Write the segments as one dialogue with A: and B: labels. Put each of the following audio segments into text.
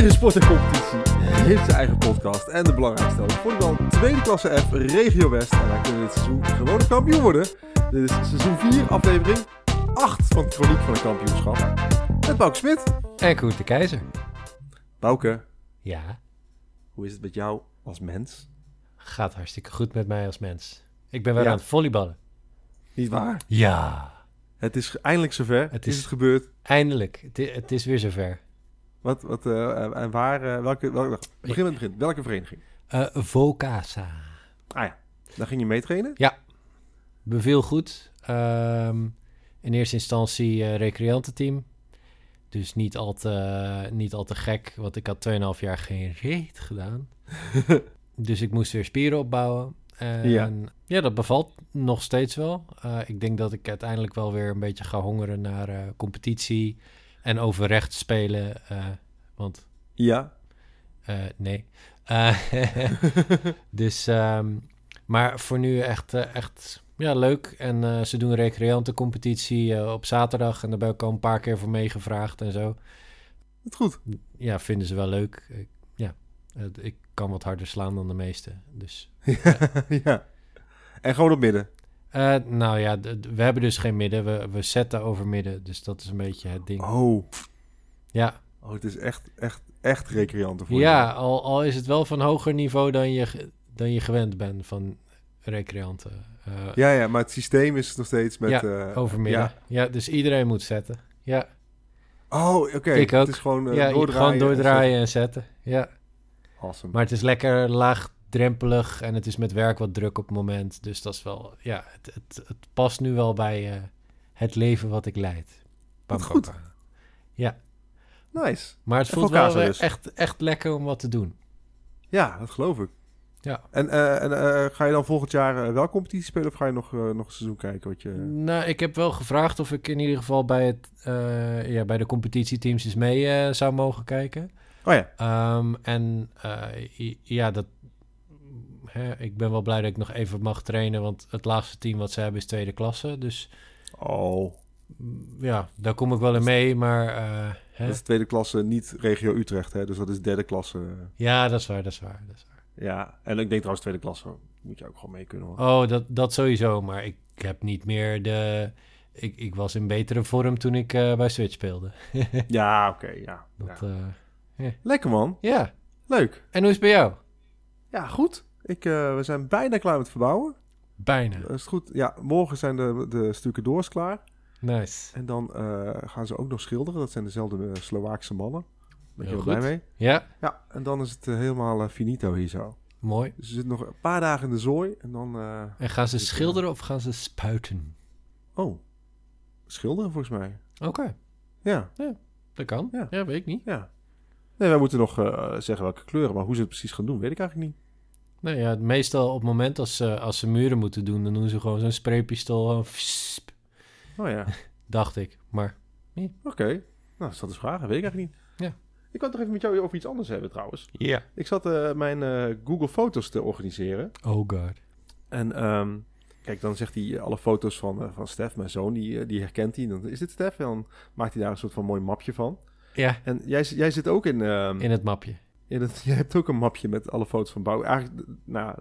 A: Iedere sport en competitie heeft zijn eigen podcast. En de belangrijkste ook. Tweede klasse F, regio West. En wij kunnen dit seizoen gewoon kampioen worden. Dit is seizoen 4, aflevering 8 van het Chroniek van het Kampioenschap. Met Bouke Smit.
B: En Koert de Keizer.
A: Bouke,
B: Ja,
A: hoe is het met jou als mens?
B: gaat hartstikke goed met mij als mens. Ik ben weer
A: Ja.
B: aan het volleyballen.
A: Niet waar?
B: Ja,
A: Het is eindelijk zover. Het
B: Het
A: is,
B: is-
A: het gebeurd.
B: eindelijk. Het, i- het is weer zover.
A: Wat, wat, eh, en waar, eh, welke, welke, begin met het begin. Welke vereniging?
B: Eh Vocasa.
A: Ah ja, daar ging je mee trainen?
B: Beviel goed. Ehm, in eerste instantie eh recreantenteam. Dus niet al, te, niet al te gek, want ik had 2,5 jaar geen reet gedaan. dus ik moest weer spieren opbouwen. En
A: Ja.
B: ja, dat bevalt nog steeds wel. Eh, ik denk dat ik uiteindelijk wel weer een beetje ga hongeren naar eh, competitie en overrecht spelen. eh, want
A: Ja.
B: eh, nee. Eh, dus, ehm, maar voor nu echt, echt ja, leuk. En ze doen een recreantencompetitie op zaterdag. En daar ben ik al een paar keer voor meegevraagd en zo.
A: Het goed.
B: Ja, vinden ze wel leuk. Ik, ja, ik kan wat harder slaan dan de meesten. Dus,
A: ja. En gewoon op midden.
B: Eh, nou ja, we hebben dus geen midden. We, we zetten over midden. Dus dat is een beetje het ding.
A: Oh.
B: Ja,
A: Oh, het is echt, echt, echt recreanten voor
B: ja al, al is het wel van hoger niveau dan je, dan je gewend bent van recreanten. Eh,
A: Ja, ja, maar het systeem is nog steeds met...
B: Ja,
A: eh,
B: Overmidden.
A: Ja.
B: Ja. dus iedereen moet zetten. Ja,
A: Oh, oké.
B: Ik ook.
A: Het is gewoon eh,
B: ja
A: doordraaien.
B: gewoon
A: en
B: doordraaien en zetten. Ja.
A: Awesome.
B: Maar het is lekker laagdrempelig en het is met werk wat druk op het moment. Dus dat is wel, ja, het, het, het past nu wel bij eh, het leven wat ik leid.
A: Wat goed.
B: pam.
A: Nice.
B: Maar het voelt wel
A: dus.
B: echt, echt lekker om wat te doen.
A: Ja, dat geloof ik.
B: Ja.
A: En, eh, en eh, ga je dan volgend jaar wel competitie spelen of ga je nog, nog een seizoen kijken? Wat je...
B: Nou, ik heb wel gevraagd of ik in ieder geval bij, het, ja, bij de competitieteams eens mee zou mogen kijken.
A: Oh ja.
B: Ehm, en ja, dat, hè, ik ben wel blij dat ik nog even mag trainen, want het laagste team wat ze hebben is tweede klasse. Dus
A: Oh.
B: mm, ja, daar kom ik wel in mee, maar eh, hè?
A: Dat is tweede klasse, niet regio Utrecht, hè? Dus dat is derde klasse.
B: ja, dat is waar, dat is waar. Dat is waar.
A: Ja, en ik denk trouwens tweede klasse moet je ook gewoon mee kunnen hoor.
B: Oh, dat, dat sowieso, maar ik heb niet meer de... Ik, ik was in betere vorm toen ik eh, bij Switch speelde.
A: Ja, oké, ja.
B: Dat,
A: ja.
B: eh,
A: Lekker man,
B: ja,
A: leuk.
B: en hoe is het bij jou?
A: Ja, goed. Ik, eh, we zijn bijna klaar met verbouwen.
B: Bijna.
A: Dat is goed. Ja, morgen zijn de, de stukken doors klaar.
B: Nice.
A: En dan eh, gaan ze ook nog schilderen. Dat zijn dezelfde eh, Slovaakse mannen. Ben je
B: Heel
A: blij mee?
B: Ja,
A: Ja, en dan is het helemaal finito hier zo.
B: mooi.
A: Dus er zitten nog een paar dagen in de zooi. En dan...
B: En gaan ze schilderen of gaan ze spuiten?
A: oh, schilderen volgens mij.
B: Oké,
A: Ja,
B: dat kan.
A: Ja.
B: Ja. weet ik niet.
A: ja. Nee, wij moeten nog zeggen welke kleuren. Maar hoe ze het precies gaan doen, weet ik eigenlijk niet.
B: Nou ja, meestal op het moment als ze, als ze muren moeten doen, dan doen ze gewoon zo'n spraypistool. gewoon fssp,
A: Oh ja,
B: dacht ik. Maar
A: oké. Nou, dat is vragen. Weet ik eigenlijk niet.
B: Ja.
A: Ik wil toch even met jou over iets anders hebben trouwens.
B: ja.
A: Ik zat eh, mijn eh, Google Foto's te organiseren.
B: Oh god.
A: En ehm, kijk, dan zegt hij alle foto's van, eh, van Stef, mijn zoon, die, eh, die herkent hij. Dan is dit Stef? En dan maakt hij daar een soort van mooi mapje van.
B: Ja,
A: En jij, jij zit ook in, ehm,
B: in het mapje.
A: Het... Je hebt ook een mapje met alle foto's van Bouw. Eigenlijk, nou,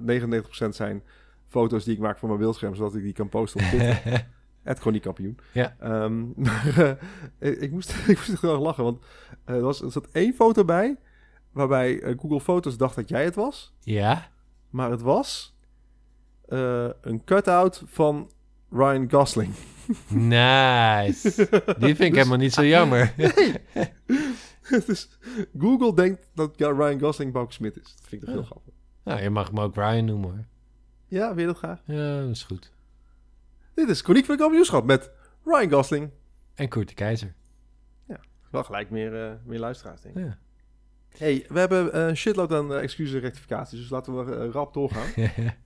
A: 99% zijn foto's die ik maak van mijn beeldscherm, zodat ik die kan posten op Twitter. Het gewoon niet kampioen.
B: Ja.
A: Ehm, maar eh, ik, moest, ik moest echt heel erg lachen, want eh, er, was, er zat één foto bij... waarbij eh, Google Foto's dacht dat jij het was.
B: ja?
A: Maar het was een cut-out van Ryan Gosling.
B: Nice. Die vind ik helemaal niet zo jammer.
A: dus Google denkt dat Ryan Gosling Bouke Smit is. Dat vind ik toch heel
B: Ja.
A: grappig.
B: nou, je mag hem ook Ryan noemen hoor.
A: Ja, wil je dat graag?
B: Ja, dat is goed.
A: Dit is Chroniek van het Kampioenschap met Ryan Gosling.
B: En Koert de Keizer.
A: Wel gelijk meer, eh, meer luisteraars, denk ik.
B: Ja.
A: Hey, we hebben eh, een shitload aan uh, excuses en rectificaties, dus laten we eh, rap doorgaan.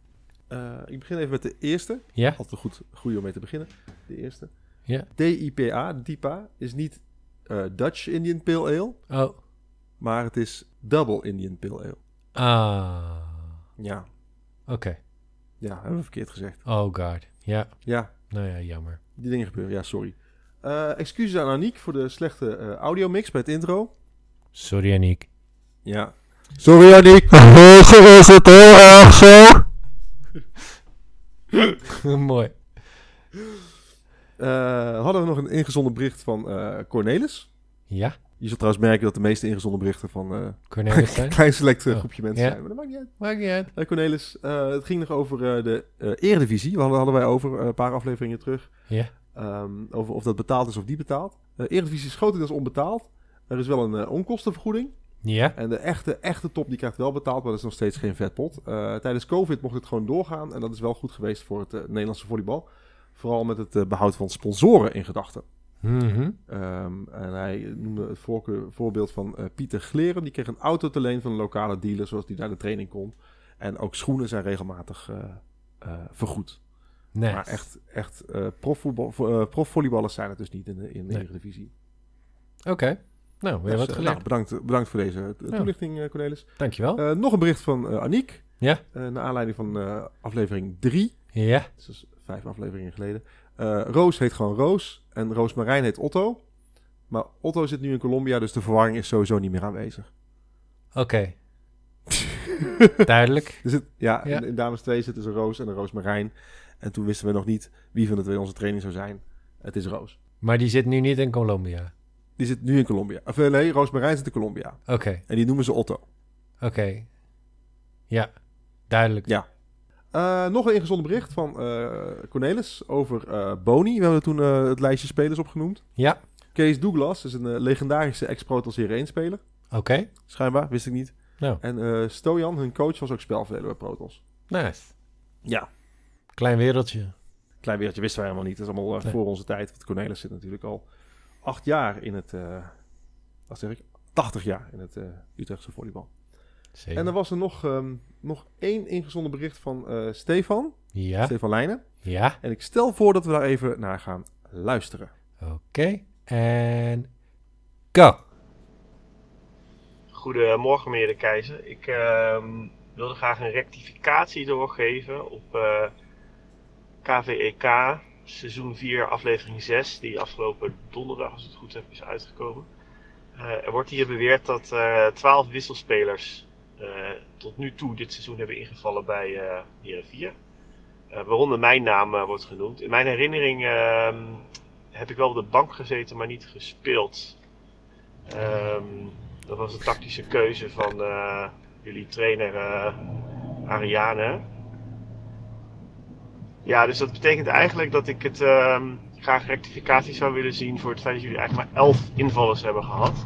A: Eh, ik begin even met de eerste.
B: ja?
A: Altijd goed, goed om mee te beginnen. De eerste.
B: Ja.
A: DIPA, DIPA, is niet eh, Dutch Indian Pale Ale,
B: Oh.
A: maar het is Double Indian Pale Ale.
B: Ah.
A: Ja,
B: Oké.
A: ja, hebben we verkeerd gezegd.
B: Oh god. Ja.
A: Ja,
B: Nou ja, jammer.
A: die dingen gebeuren. Ja, sorry. Eh, excuses aan Aniek voor de slechte eh audiomix bij het intro.
B: Sorry, Aniek.
A: Ja.
B: Sorry, Annick.
C: Is het heel erg zo?
B: Mooi.
A: Eh, hadden we nog een ingezonden bericht van eh, Cornelis.
B: Ja,
A: Je zult trouwens merken dat de meeste ingezonden berichten van eh
B: Cornelis zijn.
A: een klein select
B: Oh.
A: groepje mensen
B: Ja.
A: zijn. Maar dat maakt niet uit.
B: Maakt niet uit.
A: Cornelis, het ging nog over de eredivisie. We hadden, hadden wij over een paar afleveringen terug.
B: Ja.
A: Ehm, over of dat betaald is of niet betaald. De eredivisie is grotendeels onbetaald. Er is wel een onkostenvergoeding.
B: Ja,
A: En de echte, echte top die krijgt wel betaald, maar dat is nog steeds geen vetpot. Tijdens COVID mocht het gewoon doorgaan. En dat is wel goed geweest voor het Nederlandse volleybal. Vooral met het eh, behoud van sponsoren in gedachten.
B: Mhm.
A: Ehm, en hij noemde het voorkeur- voorbeeld van eh, Pieter Gleren. Die kreeg een auto te leen van een lokale dealer, zoals die naar de training kon. En ook schoenen zijn regelmatig eh, vergoed.
B: Nice.
A: Maar echt, echt profvolleyballers zijn het dus niet in de, in de
B: Nee.
A: Eredivisie.
B: Oké. Nou, weer
A: Dus,
B: wat
A: eh,
B: geleerd.
A: nou, bedankt, bedankt voor deze
B: Ja.
A: toelichting, eh, Cornelis.
B: Dankjewel.
A: Nog een bericht van Aniek.
B: Ja.
A: Naar aanleiding van aflevering 3.
B: ja.
A: Dus vijf afleveringen geleden. Eh, Roos heet gewoon Roos. En Roos Marijn heet Otto. Maar Otto zit nu in Colombia, dus de verwarring is sowieso niet meer aanwezig.
B: Oké. Duidelijk.
A: Zit, ja,
B: Ja.
A: In, in Dames 2 zit dus een Roos en een Roos Marijn. En toen wisten we nog niet wie van de twee onze training zou zijn. Het is Roos.
B: Maar die zit nu niet in Colombia.
A: Die zit nu in Colombia. Of eh, nee, Roos Marijn zit in Colombia.
B: Oké.
A: En die noemen ze Otto.
B: Oké. Ja. Duidelijk.
A: Ja. Eh, nog een ingezonden bericht van eh, Cornelis over eh, Boni. We hebben toen het lijstje spelers opgenoemd.
B: Ja.
A: Kees Douglas is een legendarische ex-Pro Serie 1 speler.
B: Oké.
A: Schijnbaar, wist ik niet.
B: Nou,
A: En Stojan, hun coach, was ook spelverdeler bij Protos.
B: nice.
A: Ja.
B: Klein wereldje.
A: Klein wereldje wisten wij helemaal niet. Dat is allemaal
B: Nee.
A: voor onze tijd. Want Cornelis zit natuurlijk al acht jaar in het... wat zeg ik? 80 jaar in het Utrechtse volleybal.
B: Zeker.
A: En er was er nog, ehm, nog één ingezonden bericht van eh, Stefan.
B: Ja.
A: Stefan Leijnen.
B: Ja.
A: En ik stel voor dat we daar even naar gaan luisteren.
B: Oké. En go.
D: Goedemorgen, meneer de Keizer. Ik ehm, wilde graag een rectificatie doorgeven op eh, KVEK seizoen 4, aflevering 6, die afgelopen donderdag, als ik het goed heb, is uitgekomen. Eh, er wordt hier beweerd dat eh 12 wisselspelers tot nu toe dit seizoen hebben ingevallen bij eh Heren 4. Eh, waaronder mijn naam eh, wordt genoemd. In mijn herinnering ehm, heb ik wel op de bank gezeten, maar niet gespeeld. Ehm, dat was een tactische keuze van eh, jullie trainer eh, Ariane. Ja, dus dat betekent eigenlijk dat ik het ehm, graag rectificatie zou willen zien voor het feit dat jullie eigenlijk maar 11 invallers hebben gehad.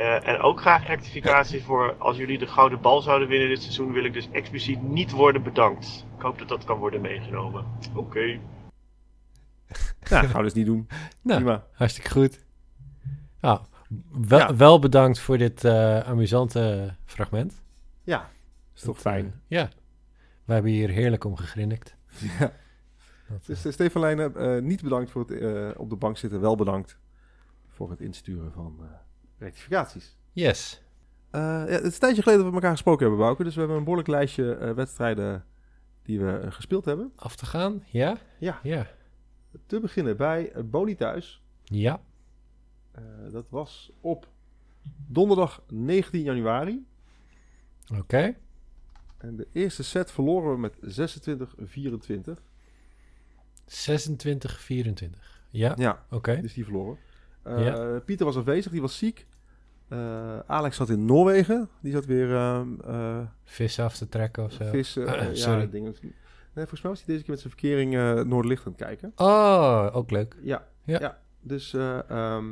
D: Eh, en ook graag rectificatie voor als jullie de gouden bal zouden winnen dit seizoen, wil ik dus expliciet niet worden bedankt. Ik hoop dat dat kan worden meegenomen. Oké.
A: Nou, gaan we dus niet doen.
B: Nou,
A: Prima.
B: hartstikke goed. Nou, wel,
A: Ja.
B: wel bedankt voor dit eh, amusante fragment.
A: Ja, is toch fijn.
B: Eh, ja. We hebben hier heerlijk om gegrinnikt.
A: Ja.
B: Dat,
A: Dus Stefan Leijnen, eh, niet bedankt voor het eh, op de bank zitten. Wel bedankt voor het insturen van eh, rectificaties.
B: yes.
A: Eh, ja, het is een tijdje geleden dat we elkaar gesproken hebben, Bouke. Dus we hebben een behoorlijk lijstje eh, wedstrijden die we eh, gespeeld hebben.
B: Af te gaan? Ja?
A: Ja.
B: Ja.
A: Te beginnen bij Boni thuis.
B: Ja.
A: Eh, dat was op donderdag 19 januari.
B: Oké.
A: En de eerste set verloren we met 26-24.
B: 26, 24. Ja.
A: Ja,
B: Oké.
A: dus die verloren. Eh,
B: Ja.
A: Pieter was afwezig, die was ziek. Eh, Alex zat in Noorwegen. Die zat weer ehm, eh,
B: Vis af te trekken of zo.
A: vissen.
B: Ah,
A: eh, ja, dingen. Nee, volgens mij was hij deze keer met zijn verkering eh Noorderlicht aan het kijken.
B: Oh, ook leuk.
A: Ja,
B: Ja.
A: ja. dus eh, ehm,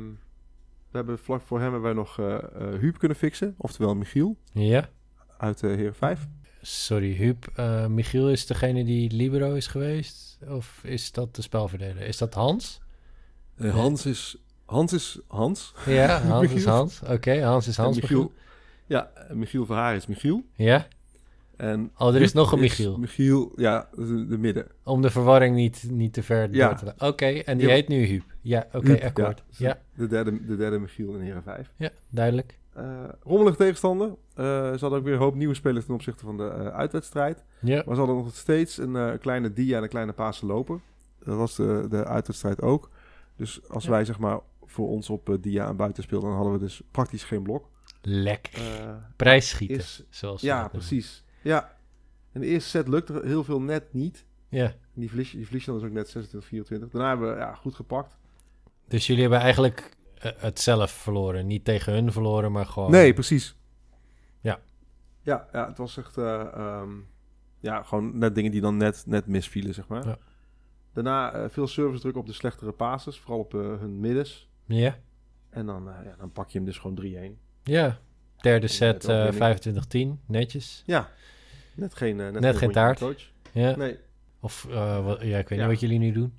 A: we hebben vlak voor hem hebben wij nog eh eh, Huub kunnen fixen. Oftewel Michiel
B: Ja.
A: uit uh, Heer 5.
B: Sorry, Huub. eh, Michiel is degene die libero is geweest? Of is dat de spelverdeler? Is dat Hans?
A: Eh, Hans is Hans. Is Hans.
B: Ja, Hans is. Hans. Oké, Hans is Hans.
A: En Michiel, ja, Michiel Verhaar is Michiel.
B: Ja?
A: En
B: Oh, er is nog een Michiel.
A: Michiel, ja, de, de midden.
B: Om de verwarring niet, niet te ver
A: Ja.
B: door te laten. Oké, en die heet nu Huub. Ja, oké,
A: Huub,
B: akkoord.
A: Ja,
B: Ja.
A: De, derde, de derde Michiel in Heren 5.
B: ja, duidelijk.
A: Eh rommelig tegenstander. Eh, ze hadden ook weer een hoop nieuwe spelers ten opzichte van de eh, uitwedstrijd.
B: Ja.
A: Maar ze hadden nog steeds een kleine dia en een kleine Pasen loper. Dat was de, de uitwedstrijd ook. Dus als
B: Ja.
A: wij zeg maar voor ons op eh, dia en buiten speelden, dan hadden we dus praktisch geen blok.
B: Lekker.
A: Eh,
B: Prijs schieten,
A: is,
B: zoals
A: ja, precies. Ja. En de eerste set lukte heel veel net niet.
B: Ja.
A: Die verlies, die verlies dan dus ook net 26, 24. Daarna hebben we ja, goed gepakt.
B: Dus jullie hebben eigenlijk eh, het zelf verloren. Niet tegen hun verloren, maar gewoon...
A: Nee, precies.
B: Ja.
A: Ja, ja het was echt... eh, ehm, ja, gewoon net dingen die dan net, net misvielen, zeg maar.
B: Ja.
A: Daarna veel service druk op de slechtere passes. Vooral op hun middens.
B: Ja.
A: En dan, eh, ja, dan pak je hem dus gewoon 3-1.
B: Ja. Derde
A: Ja,
B: set
A: het
B: eh 25-10. Netjes.
A: Ja. Net geen, eh, net
B: geen taart.
A: de coach.
B: Ja.
A: Nee.
B: Of, eh, wat, ja, ik weet
A: Ja.
B: niet wat jullie nu doen.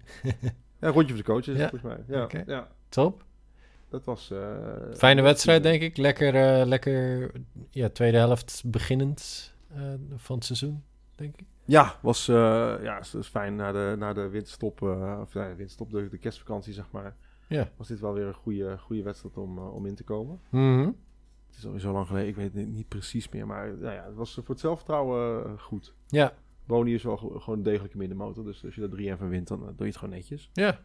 A: Ja, rondje voor de coach is
B: Ja.
A: volgens mij. Ja, ja.
B: Top.
A: dat was... eh,
B: Fijne wedstrijd,
A: eh,
B: denk ik. Lekker, eh, lekker ja, tweede helft beginnend eh, van het seizoen, denk ik.
A: Ja, was, eh, ja, was fijn na de, na de winterstop, eh, of ja, winterstop, de, de kerstvakantie zeg maar.
B: Ja.
A: Was dit wel weer een goede, goede wedstrijd om, eh, om in te komen.
B: Mhm.
A: Het is alweer zo lang geleden, ik weet het niet, precies meer, maar nou ja, het was voor het zelfvertrouwen eh, goed.
B: Ja,
A: Boni is wel ge- gewoon een degelijke middenmotor, dus als je er 3 van wint, dan eh, doe je het gewoon netjes.
B: ja.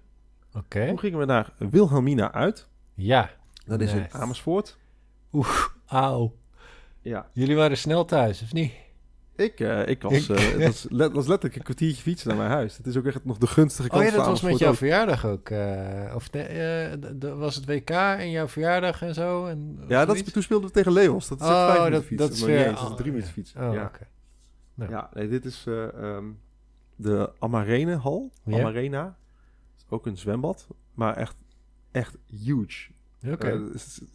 B: Oké.
A: Toen gingen we naar Wilhelmina uit.
B: Ja.
A: Dat is in
B: Nice.
A: Amersfoort.
B: Auw.
A: Ja,
B: Jullie waren snel thuis, of niet?
A: Ik, eh, ik was,
B: Ik-
A: eh, dat, was let- dat was letterlijk een kwartiertje fietsen naar mijn huis. Het is ook echt nog de gunstige kant
B: Oh ja, dat
A: van
B: was met jouw
A: ook.
B: verjaardag ook. eh, of eh, was het WK en jouw verjaardag en zo? En,
A: Ja, dat, is- toen speelden we tegen Leos. Dat is echt
B: Oh,
A: vijf
B: dat-
A: minuten fietsen.
B: dat is weer-
A: eens, dat is
B: oh,
A: drie
B: ja.
A: minuten fietsen.
B: Oh,
A: ja.
B: oké. Ja.
A: ja, nee, dit is eh, ehm, de Amarenehal.
B: Ja.
A: Amarena. Is ook een zwembad, maar echt, echt huge.
B: Oké.
A: Er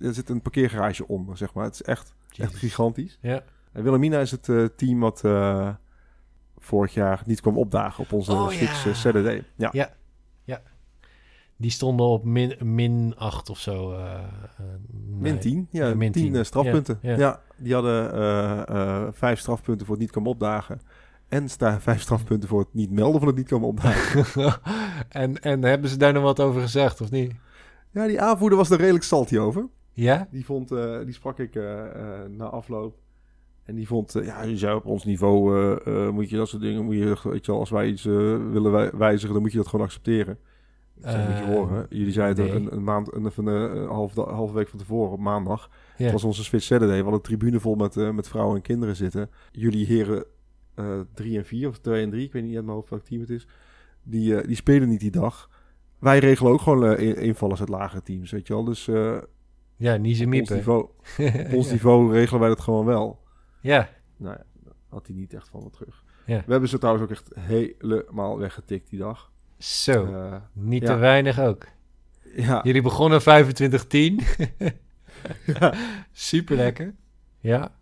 A: er zit een parkeergarage onder, zeg maar. Het is echt, echt gigantisch.
B: Ja.
A: En Wilhelmina is het eh, team wat eh, vorig jaar niet kwam opdagen op onze
B: Oh, ja.
A: eh, Saturday. Ja.
B: Ja. Die stonden op min, min 8 of zo.
A: Min 10, ja,
B: Ja, min
A: 10
B: 10.
A: eh, strafpunten.
B: Ja,
A: Ja,
B: ja.
A: die hadden vijf strafpunten voor het niet komen opdagen. En staan vijf strafpunten voor het niet melden van het niet komen opdagen.
B: en, en hebben ze daar nog wat over gezegd, of niet?
A: ja, die aanvoerder was er redelijk salty over.
B: Ja?
A: Die, vond, die sprak ik na afloop. En die vond, eh, ja, je zou op ons niveau, eh, eh, moet je dat soort dingen, moet je, weet je wel, als wij iets willen wij- wijzigen, dan moet je dat gewoon accepteren. Zei, moet je horen. Jullie zeiden
B: nee.
A: een, een maand, een, een, eh, half, halve week van tevoren, op maandag,
B: Ja.
A: Het was onze Switch Saturday. We hadden een tribune vol met, met vrouwen en kinderen zitten. Jullie heren 3 en 4 of 2 en 3, ik weet niet uit mijn hoofd welk team het is. Die, die spelen niet die dag. Wij regelen ook gewoon in- invallers uit lagere teams, weet je wel. Dus
B: ja, niet ze
A: op ons, niveau, op ons niveau regelen wij dat gewoon wel.
B: Ja.
A: Nou ja, had hij niet echt van wat terug.
B: Ja.
A: We hebben ze trouwens ook echt helemaal weggetikt die dag.
B: Zo.
A: Eh,
B: niet
A: ja.
B: te weinig ook.
A: ja,
B: Jullie begonnen 25-10. Super lekker. Ja.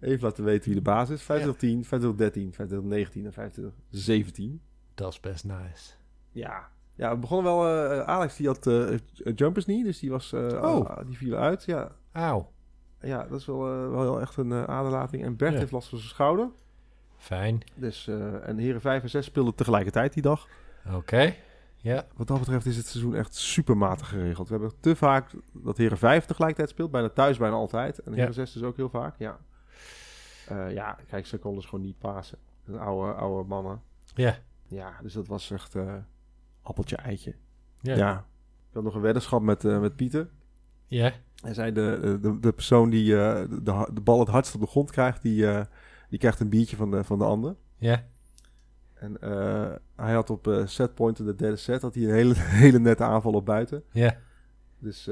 A: even laten weten wie de baas is. 25 10, 25 13, 25 19 en 25 17.
B: Dat is best nice.
A: Ja. Ja, we begonnen wel... eh, Alex die had eh, jumpers niet, dus die, was,
B: Oh.
A: ah, die viel uit. Ja,
B: Auw.
A: Ja dat is wel, eh, wel heel echt een eh, aderlating. En Bert
B: Ja.
A: heeft last van zijn schouder.
B: Fijn.
A: Dus, eh, en heren 5 en 6 speelden tegelijkertijd die dag.
B: Oké. Ja.
A: Wat dat betreft is het seizoen echt supermatig geregeld. We hebben te vaak dat heren 5 tegelijkertijd speelt. Bijna thuis, bijna altijd. En
B: Ja.
A: heren 6 dus ook heel vaak, ja. Ja, kijk, ze konden dus gewoon niet pasen. De oude, oude mannen.
B: Ja.
A: Ja, dus dat was echt eh, appeltje eitje.
B: Ja.
A: Ja. Ik had nog een weddenschap met, met Pieter.
B: Ja.
A: Hij zei, de, de, de persoon die eh, de, de, bal het hardst op de grond krijgt, die, eh, die krijgt een biertje van de, van de ander.
B: Ja.
A: En eh, hij had op setpoint in de derde set had hij een hele, hele nette aanval op buiten.
B: Ja.
A: Dus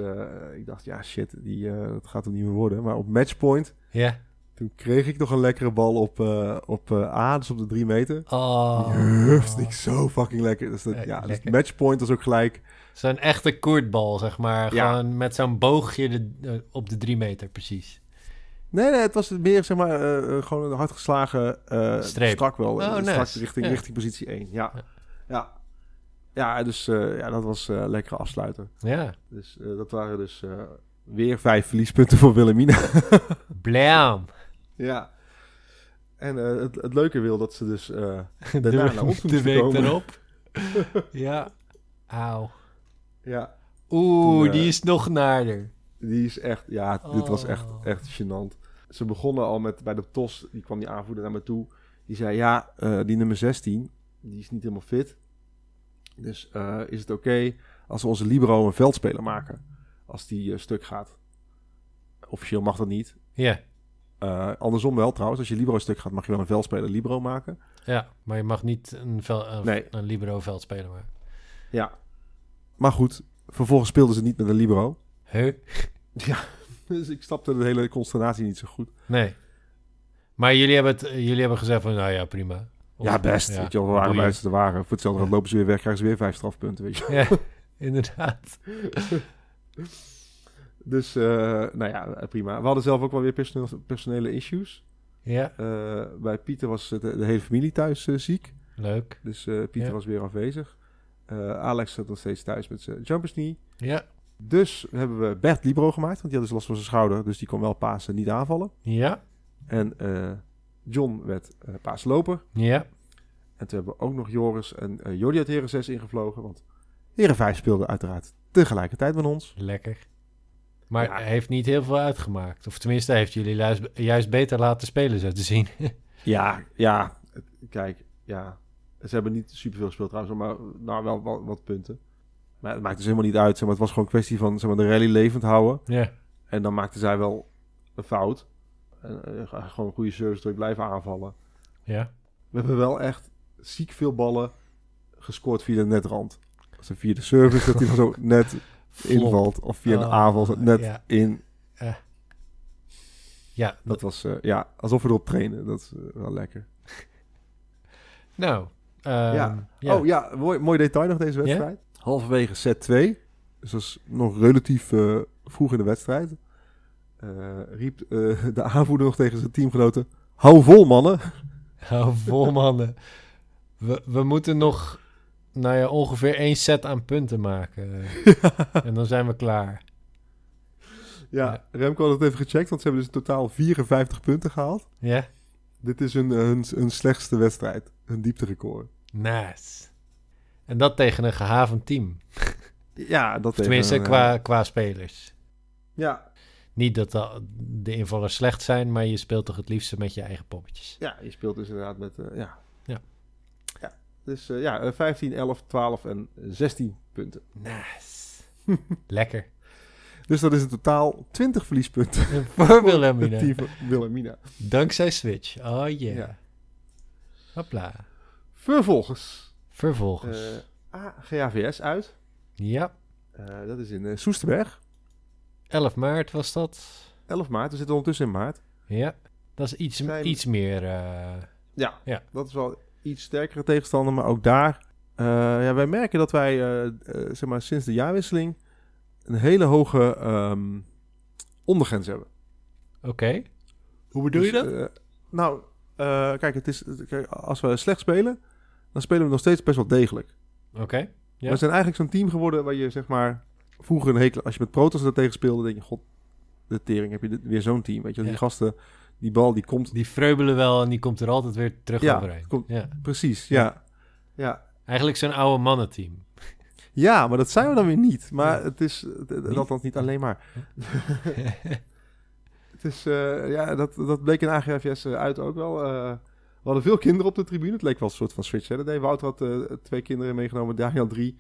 A: ik dacht, ja shit, die, dat gaat hem niet meer worden. Maar op matchpoint,
B: Ja.
A: Toen kreeg ik nog een lekkere bal op, eh, op eh, A, dus op de drie meter.
B: Oh.
A: Hufte ik zo fucking lekker. Dus, dat,
B: Ja,
A: ja, dus matchpoint was ook gelijk.
B: Zo'n echte koordbal, zeg maar.
A: Ja.
B: Gewoon met zo'n boogje de, eh, op de drie meter, precies.
A: Nee, nee, het was meer zeg maar gewoon een hard geslagen eh,
B: Streep.
A: strak wel.
B: Oh,
A: strak richting,
B: Ja.
A: richting positie 1. Ja,
B: Ja.
A: ja. dus ja, dat was lekkere afsluiter.
B: Ja.
A: Dus dat waren dus weer vijf verliespunten voor Wilhelmina.
B: Blam.
A: Ja. En eh, het, het leuke wil dat ze dus
B: De,
A: daarna naar ons
B: de week
A: komen.
B: ja. Auw.
A: Ja,
B: Oeh,
A: Toen, eh,
B: die is nog naarder.
A: die is echt, ja, dit was echt,
B: Oh.
A: echt gênant. Ze begonnen al met, bij de TOS, die kwam die aanvoerder naar me toe. Die zei, ja, die nummer 16, die is niet helemaal fit. Dus is het oké als we onze libero een veldspeler maken? Als die stuk gaat. officieel mag dat niet.
B: Ja,
A: Eh, andersom wel trouwens. Als je libero stuk gaat, mag je wel een veldspeler libero maken.
B: ja, maar je mag niet een, vel, een,
A: Nee.
B: een libero veld spelen. Maar...
A: Ja. Maar goed, vervolgens speelden ze niet met een libero.
B: Huh?
A: Dus ik snapte de hele consternatie niet zo goed.
B: Nee. Maar jullie hebben, het, jullie hebben gezegd van, nou ja, prima. Of-
A: Ja, best.
B: ja,
A: weet je wel, we waren ze te waren. Voor hetzelfde
B: Ja.
A: lopen ze weer weg, krijgen ze weer vijf strafpunten, weet je.
B: Ja, inderdaad.
A: Dus, eh, nou ja, prima. We hadden zelf ook wel weer personeel, personele issues.
B: Ja,
A: Eh, bij Pieter was de, de hele familie thuis eh, ziek.
B: leuk.
A: Dus eh, Pieter
B: Ja.
A: was weer afwezig. Eh, Alex zat nog steeds thuis met zijn jumpers knee.
B: Ja,
A: Dus hebben we Bert Libro gemaakt, want die had dus last van zijn schouder. Dus die kon wel Pasen niet aanvallen.
B: ja,
A: En eh, John werd uh, paasloper.
B: ja.
A: En toen hebben we ook nog Joris en eh Jordi uit Heren 6 ingevlogen. Want Heren 5 speelde uiteraard tegelijkertijd met ons.
B: Lekker. Maar
A: Ja.
B: hij heeft niet heel veel uitgemaakt. Of tenminste, hij heeft jullie juist, juist beter laten spelen, zo te zien.
A: Ja, ja. Kijk, ja. Ze hebben niet superveel gespeeld trouwens, maar nou, wel wat, wat punten. Maar het maakt dus helemaal niet uit. Zeg maar, het was gewoon een kwestie van zeg maar, de rally levend houden.
B: ja,
A: En dan maakten zij wel een fout. En, ga- gewoon een goede service door je blijven aanvallen.
B: ja.
A: We hebben wel echt ziek veel ballen gescoord via de netrand. Er via de service dat hij zo net. Invalt. Of via een
B: Oh,
A: zo net
B: ja.
A: in.
B: Ja,
A: Dat was, eh, ja, alsof we erop trainen. Dat is eh, wel lekker.
B: nou. ehm,
A: Ja.
B: ja.
A: Oh ja, mooi, mooi detail nog deze wedstrijd. Halverwege set 2. Dus dat is nog relatief eh, vroeg in de wedstrijd. eh, riep eh, de aanvoerder nog tegen zijn teamgenoten... Hou vol, mannen.
B: Hou vol, mannen. We, we moeten nog, nou ja, ongeveer één set aan punten maken. En dan zijn we klaar.
A: Ja, Remco had het even gecheckt, want ze hebben dus in totaal 54 punten gehaald.
B: Ja?
A: Dit is hun, hun, hun slechtste wedstrijd. Hun diepterecord.
B: Nice. En dat tegen een gehavend team.
A: Ja, dat
B: Tenminste, qua,
A: eh,
B: qua spelers.
A: ja,
B: Niet dat de, de invallers slecht zijn, maar je speelt toch het liefste met je eigen poppetjes.
A: ja, je speelt dus inderdaad met... eh, ja. Dus eh, ja, eh, 15, 11, 12 en 16 punten.
B: Nice. Lekker.
A: Dus dat is in totaal 20 verliespunten.
B: Voor Wilhelmina.
A: Wilhelmina.
B: Dankzij Switch. Oh yeah.
A: Ja.
B: Hopla.
A: Vervolgens
B: Vervolgens.
A: eh GAVS uit.
B: ja.
A: Eh, dat is in eh, Soesterberg.
B: 11 maart was dat.
A: 11 maart. We zitten ondertussen in maart.
B: Ja. Dat is iets,
A: Zijn-
B: iets meer... eh,
A: Ja,
B: Ja.
A: dat is wel iets sterkere tegenstander. Maar ook daar... eh, ja, wij merken dat wij eh, eh, zeg maar, sinds de jaarwisseling... een hele hoge ehm, ondergrens hebben.
B: Oké. Hoe bedoel je
A: Dus,
B: dat?
A: eh, nou, kijk, het is, kijk, als we slecht spelen... dan spelen we nog steeds best wel degelijk.
B: Oké. Ja.
A: We zijn eigenlijk zo'n team geworden waar je zeg maar vroeger een hekel als je met Protoss er tegen speelde, denk je god, de tering heb je dit- weer zo'n team, weet je, wel. die
B: Ja.
A: gasten, die bal die komt,
B: Die vreubelen wel en die komt er altijd weer terug
A: Ja,
B: overheen.
A: komt-
B: Ja.
A: precies, ja. ja,
B: Eigenlijk zo'n oude mannenteam.
A: ja, maar dat zijn we dan weer niet. Maar
B: Ja.
A: het is, het-
B: Niet?
A: alleen maar. Het is, eh, ja, dat, dat bleek in AGFS eh, uit ook wel. eh, we hadden veel kinderen op de tribune. Het leek wel een soort van switch. Hè? Dat deed Wouter had twee kinderen meegenomen. Daniel drie.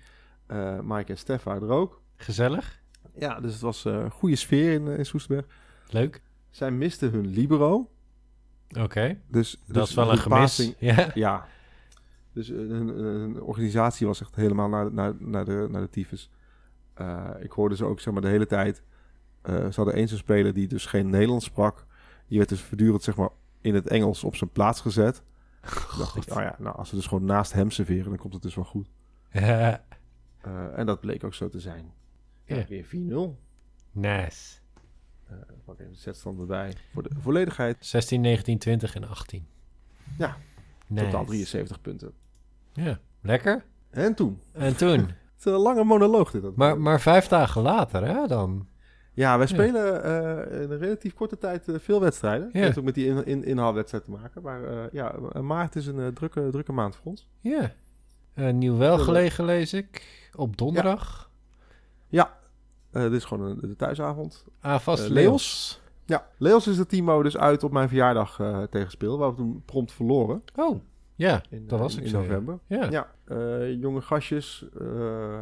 A: Mike en Stef waren er ook.
B: Gezellig.
A: Ja, dus het was een goede sfeer in, in Soesterberg.
B: Leuk.
A: Zij misten hun libero.
B: Oké.
A: Dus,
B: Dat
A: dus
B: is wel een gemis.
A: passing-
B: Ja.
A: ja. Dus eh, hun, hun organisatie was echt helemaal naar, naar, naar, de, naar de tyfus. Eh, ik hoorde ze ook zeg maar de hele tijd. eh, ze hadden eens een speler die dus geen Nederlands sprak. Die werd dus voortdurend zeg maar in het Engels op zijn plaats gezet. Toen dacht ik, oh ja, nou als we dus gewoon naast hem serveren, dan komt het dus wel goed.
B: Ja.
A: Eh, en dat bleek ook zo te zijn. Ja,
B: Ja.
A: weer 4-0.
B: Nice.
A: Ik pak even de erbij. Voor de volledigheid.
B: 16, 19, 20 en 18.
A: Ja,
B: Nice.
A: Totaal 73 punten.
B: Ja. Lekker.
A: En toen.
B: En toen?
A: Het is een lange monoloog dit.
B: maar, maar vijf dagen later, hè, dan?
A: Ja, wij spelen eh, in een relatief korte tijd eh, veel wedstrijden.
B: Ja.
A: Dat heeft ook met die in, in, inhaalwedstrijd te maken. Maar eh, ja, maart is een drukke, drukke maand voor ons.
B: Ja. Uh, nieuw wel gelegen, lees ik. Op donderdag.
A: Ja, dit is gewoon een, de thuisavond.
B: Ah, vast
A: Eh,
B: Leos.
A: Ja, Leos is het team dus uit op mijn verjaardag eh tegen speelden. Waar we toen prompt verloren.
B: Oh, ja.
A: In,
B: dat
A: eh,
B: was
A: in,
B: ik
A: november.
B: Ja.
A: Ja, eh, jonge gastjes. eh,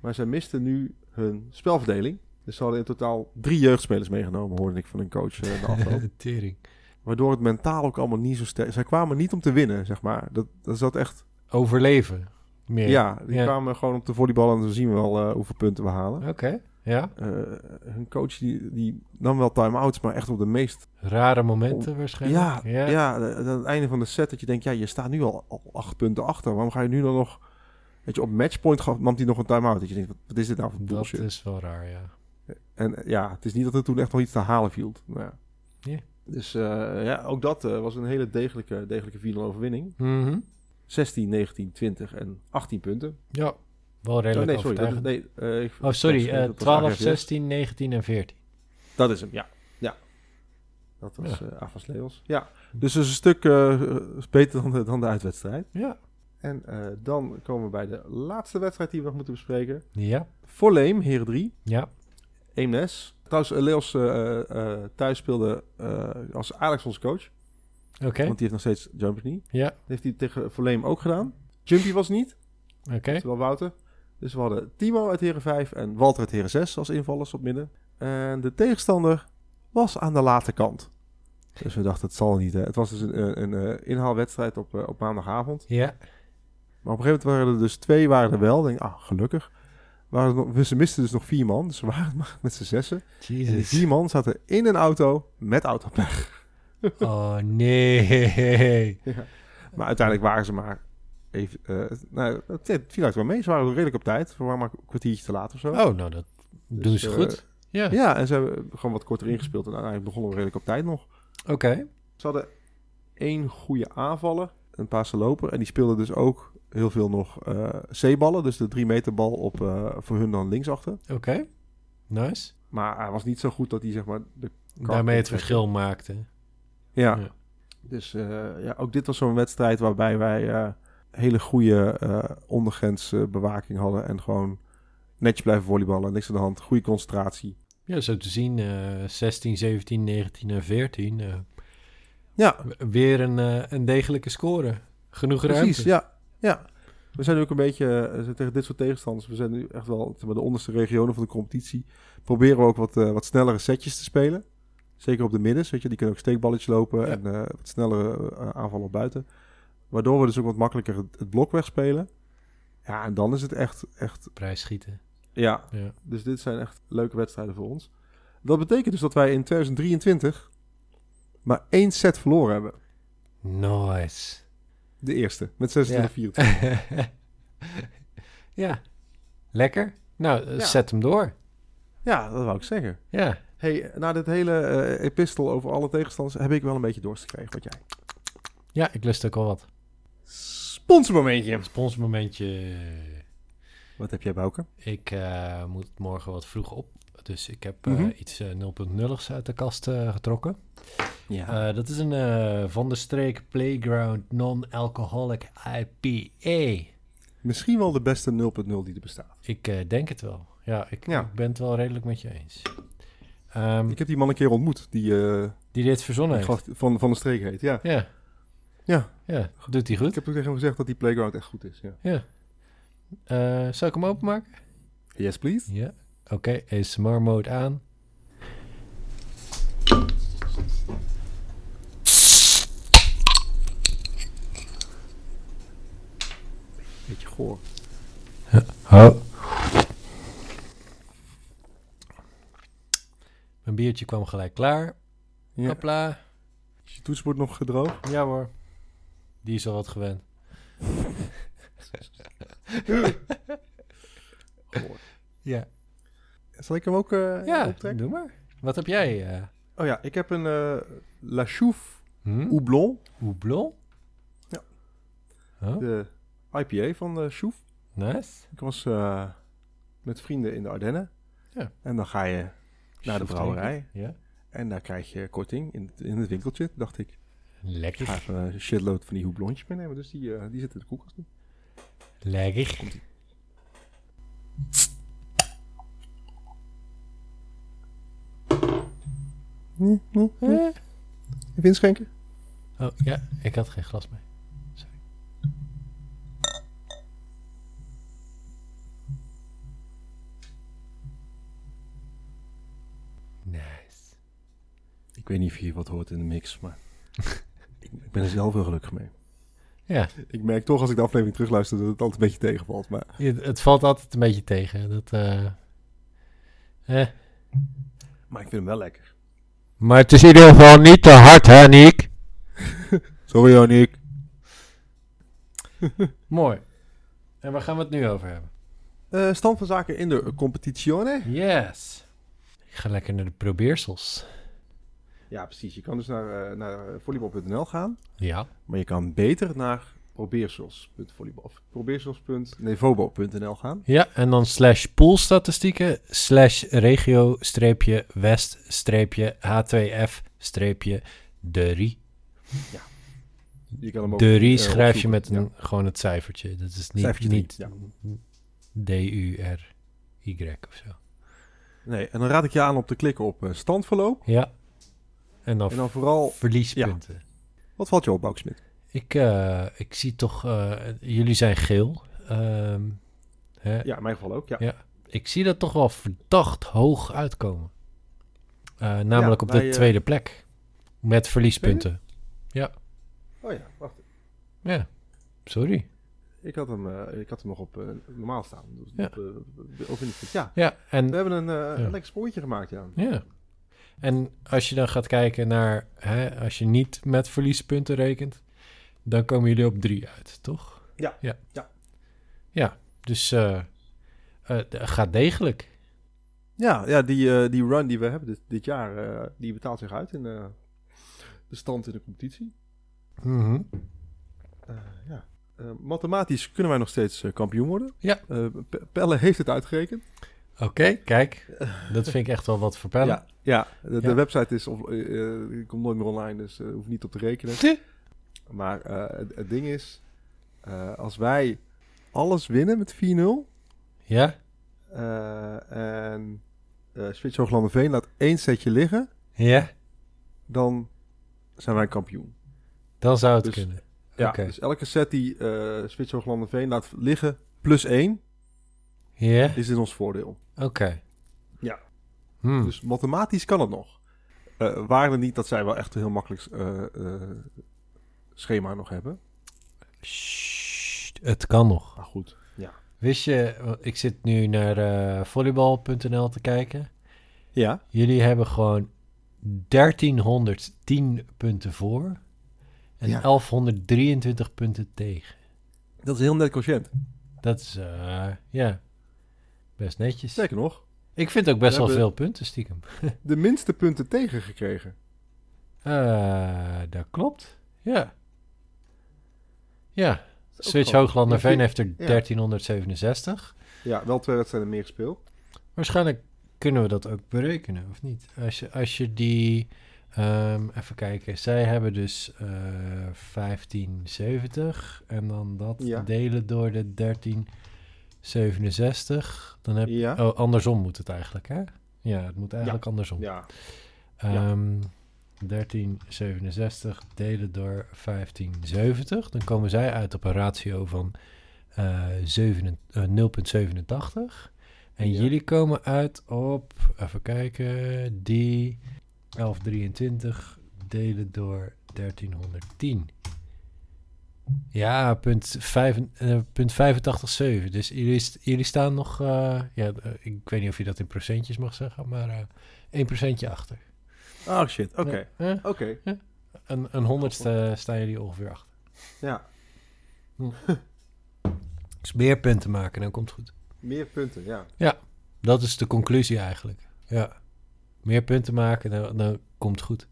A: maar zij misten nu hun spelverdeling. Dus ze hadden in totaal drie jeugdspelers meegenomen, hoorde ik van een coach eh, na afloop.
B: Tering.
A: Waardoor het mentaal ook allemaal niet zo sterk... Zij kwamen niet om te winnen, zeg maar. Dat, dat zat echt...
B: Overleven. Meer.
A: Ja, die
B: Ja.
A: kwamen gewoon op de volleybal en dan zien we wel eh, hoeveel punten we halen.
B: Oké. Ja.
A: Eh, hun coach die, die nam wel time-outs, maar echt op de meest...
B: Rare momenten waarschijnlijk.
A: Ja, ja. aan het einde van de set dat je denkt, ja, je staat nu al, al acht punten achter. Waarom ga je nu dan nog... Weet je, op matchpoint gaf, nam hij nog een time-out. Dat je denkt, wat, is dit nou voor
B: Dat
A: bullshit?
B: is wel raar, ja.
A: En ja, het is niet dat er toen echt nog iets te halen viel. Nou, ja. Dus eh, ja, ook dat was een hele degelijke, degelijke finale overwinning.
B: Mhm.
A: 16, 19, 20 en 18 punten.
B: Ja. Wel
A: Oh,
B: redelijk
A: nee, sorry. Dat nee, eh, ik-
B: Oh, sorry.
A: dat was-
B: eh,
A: dat was
B: 12,
A: AGFS.
B: 16, 19 en 14.
A: Dat is hem, ja. ja. Dat was
B: Ja.
A: eh Avas Leos. Ja, dus dat is een stuk eh, beter dan de, dan de uitwedstrijd.
B: Ja.
A: En eh, dan komen we bij de laatste wedstrijd die we nog moeten bespreken.
B: Ja.
A: Voorleem, Heren 3.
B: Ja.
A: Eemnes. Trouwens, Leos eh, eh, thuis speelde eh, als Alex onze coach.
B: Oké.
A: Want die heeft nog steeds jumpers niet.
B: Ja.
A: Dat heeft hij tegen Voorleem ook gedaan. Jumpy was niet,
B: Oké.
A: terwijl Wouter. Dus we hadden Timo uit Heren 5 en Walter uit Heren 6 als invallers op midden. En de tegenstander was aan de late kant. Dus we dachten, het zal niet. Hè. Het was dus een, een, een eh, inhaalwedstrijd op, eh, op maandagavond.
B: Ja.
A: Maar op een gegeven moment waren er dus twee waren er wel. Ik denk, ah, gelukkig. Waren ze misten dus nog vier man. Dus we waren maar met z'n zessen. En die vier man zaten in een auto met autopech.
B: Oh, nee.
A: Maar uiteindelijk waren ze maar even... eh, nou, het viel uit wel mee. Ze waren redelijk op tijd. We waren maar een kwartiertje te laat of zo.
B: Oh, nou, dat doen ze
A: eh,
B: goed. Ja.
A: Ja, en ze hebben gewoon wat korter ingespeeld. En uiteindelijk begonnen we redelijk op tijd nog.
B: Oké.
A: Ze hadden één goede aanvaller. Een paarse loper. En die speelde dus ook heel veel nog eh C-ballen. Dus de drie meter bal op, voor hun dan linksachter.
B: Oké. Nice.
A: Maar hij was niet zo goed dat hij zeg maar... De,
B: Daarmee het verschil maakte.
A: Ja.
B: Ja.
A: Dus eh, ja, ook dit was zo'n wedstrijd waarbij wij eh, hele goede eh ondergrensbewaking hadden. En gewoon netjes blijven volleyballen. Niks aan de hand. Goede concentratie.
B: Ja, zo te zien. eh 16, 17, 19 en 14. eh,
A: Ja,
B: weer een, een degelijke score. Genoeg ruimte.
A: precies. Ja, ja. We zijn nu ook een beetje tegen dit soort tegenstanders. We zijn nu echt wel zeg maar, de onderste regionen van de competitie. Proberen we ook wat, wat snellere setjes te spelen. Zeker op de middens. Weet je, die kunnen ook steekballetjes lopen.
B: Ja.
A: En eh, wat snellere eh, aanvallen op buiten. Waardoor we dus ook wat makkelijker het, het blok wegspelen. Ja, en dan is het echt, echt
B: Prijs schieten.
A: Ja,
B: Ja.
A: dus dit zijn echt leuke wedstrijden voor ons. Dat betekent dus dat wij in 2023 maar één set verloren hebben.
B: Nice.
A: De eerste, met 26
B: Ja.
A: 24.
B: ja. Lekker. Nou,
A: Ja.
B: zet hem door.
A: Ja, dat wou ik zeggen.
B: Ja.
A: Hey, na dit hele eh, epistel over alle tegenstanders heb ik wel een beetje dorst gekregen. Wat jij?
B: Ja, ik lust ook al wat.
A: Sponsormomentje.
B: Sponsormomentje.
A: Wat heb jij, Bouke?
B: Ik eh, moet morgen wat vroeg op. Dus ik heb eh,
A: Mhm.
B: iets eh 0.0's uit de kast getrokken.
A: Ja.
B: Dat is een Van der Streek Playground Non-Alcoholic IPA.
A: Misschien wel de beste 0.0 die er bestaat.
B: Ik denk het wel. Ja ik,
A: Ja.
B: ik ben het wel redelijk met je eens. Ehm,
A: Ik heb die man een keer ontmoet, die, eh,
B: die dit verzonnen
A: die
B: heeft.
A: van, van de streek heet. Ja.
B: Ja.
A: Ja.
B: Ja, doet hij
A: Ik
B: goed.
A: heb ook tegen hem gezegd dat die playground echt goed is. Ja.
B: Ja. Zal ik hem openmaken?
A: Yes, please.
B: Ja. Oké, ASMR mode aan.
A: Beetje goor.
B: Oh. Mijn biertje kwam gelijk klaar.
A: Ja.
B: Hopla.
A: Is je toetsenbord nog gedroogd?
B: Ja hoor. Die is al wat gewend. Ja.
A: Zal ik hem ook eh
B: Ja,
A: optrekken?
B: doe maar. Wat heb jij? eh
A: Oh ja, ik heb een eh La Chouffe
B: hm?
A: Houblon.
B: Houblon?
A: Ja. De IPA van de Chouffe.
B: nice.
A: Ik was eh, met vrienden in de Ardennen.
B: Ja.
A: En dan ga je naar de brouwerij.
B: Ja.
A: En daar krijg je korting in het, in het winkeltje. Dacht ik, ik
B: Lekker.
A: ga even een shitload van die houblonjes meenemen. Dus die, eh, die zitten in de koelkast nu.
B: Lekker. Eh?
A: Even inschenken?
B: Oh, ja. Ik had geen glas mee. Sorry.
A: Ik weet niet of je wat hoort in de mix, maar ik, ik ben er zelf heel gelukkig mee.
B: Ja,
A: Ik merk toch als ik de aflevering terugluister dat het altijd een beetje tegenvalt. Maar
B: het, het valt altijd een beetje tegen. Dat, eh, eh.
A: Maar ik vind hem wel lekker.
C: Maar het is in ieder geval niet te hard, hè, Nick?
A: Sorry, Janik.
B: Mooi. En waar gaan we het nu over hebben?
A: Eh stand van zaken in de competizione.
B: Yes. Ik ga lekker naar de probeersels.
A: Ja, precies. Je kan dus naar, eh, naar volleybal.nl gaan.
B: Ja.
A: Maar je kan beter naar probeersels.volleybal of probeersels.nevobo.nl gaan.
B: Ja, en dan slash poolstatistieken, slash regio streepje west streepje H2F streepje de rie.
A: Je kan hem ook,
B: De rie
A: eh,
B: schrijf je met een, gewoon het cijfertje. Dat is niet,
A: Cijfertje
B: niet
A: ja.
B: D-U-R-Y of zo.
A: Ja. Nee, en dan raad ik je aan om te klikken op eh, standverloop.
B: Ja. En dan,
A: En dan vooral,
B: verliespunten.
A: wat valt je op, Bouksmit?
B: Ik, eh, ik zie toch, eh, jullie zijn geel. Ehm, hè?
A: Ja, in mijn geval ook. Ja.
B: Ja. Ik zie dat toch wel verdacht hoog uitkomen. Eh, namelijk
A: Ja,
B: op de tweede plek. Met verliespunten.
A: Oh ja, wacht.
B: Ja, sorry.
A: Ik had hem, ik had hem nog op normaal staan. Dus
B: Ja.
A: op, ja,
B: Ja, en,
A: we hebben een,
B: Ja.
A: een lekker sprongetje gemaakt, ja.
B: ja. En als je dan gaat kijken naar, hè, als je niet met verliespunten rekent, dan komen jullie op drie uit, toch?
A: Ja.
B: Ja,
A: Ja.
B: ja dus eh eh, d- gaat degelijk.
A: Ja, ja die, eh, die run die we hebben dit, dit jaar, eh, die betaalt zich uit in eh, de stand in de competitie.
B: Mhm.
A: Eh, ja. Eh, mathematisch kunnen wij nog steeds kampioen worden.
B: Ja.
A: Eh, Pe- Pelle heeft het uitgerekend.
B: Oké, kijk. Dat vind ik echt wel wat verpellen.
A: Ja, ja, de, website is... Of, eh, eh, komt nooit meer online, dus eh, uh, hoef niet op te rekenen. Maar het, het, ding is... als wij alles winnen met 4-0...
B: Ja.
A: en Switch Hoogland Veen laat één setje liggen...
B: Ja.
A: Dan zijn wij kampioen.
B: Dan zou het
A: dus
B: kunnen.
A: Ja, dus elke set die uh, Switch Hooglanderveen laat liggen, plus 1
B: yeah.
A: is in ons voordeel.
B: Oké.
A: Ja.
B: Hmm.
A: Dus mathematisch kan het nog. Uh, waren niet dat zij wel echt een heel makkelijk eh, eh, schema nog hebben.
B: Het kan nog.
A: Maar goed, ja.
B: Wist je, ik zit nu naar volleybal.nl te kijken.
A: Ja.
B: Jullie hebben gewoon 1310 punten voor en 1123 punten tegen.
A: Dat is heel net quotient.
B: Dat is, ja best netjes.
A: Sterker nog,
B: Ik vind ook best
A: We
B: wel veel punten, stiekem.
A: de minste punten tegen gekregen.
B: Eh, dat klopt. Ja. Ja, Switch
A: gewoon-
B: Hooglanderveen
A: Ja,
B: heeft er
A: ja.
B: 1367.
A: Ja, wel twee wedstrijden meer gespeeld.
B: Waarschijnlijk kunnen we dat ook berekenen, of niet? Als je, als je die... ehm, even kijken. Zij hebben dus eh 1570. En dan dat
A: Ja.
B: delen door de 1367. Dan heb
A: Ja.
B: Oh, andersom moet het eigenlijk, hè? Ja, het moet eigenlijk andersom.
A: Ja.
B: Ehm 1367 delen door 1570. Dan komen zij uit op een ratio van eh, zeven- eh, 0,87. En
A: Ja.
B: jullie komen uit op, even kijken, die 1123 delen door 1310. Ja, punt, vijf, eh, punt 85,7. Dus jullie, st- jullie staan nog, eh, ja, eh, ik weet niet of je dat in procentjes mag zeggen, maar eh 1 procentje achter.
A: Oh shit, oké.
B: Ja,
A: Oké,
B: een, een honderdste staan jullie ongeveer achter.
A: ja.
B: Dus meer punten maken, dan komt het goed.
A: Meer punten, ja.
B: Dat is de conclusie eigenlijk. Ja. Meer punten maken, dan, dan komt het goed.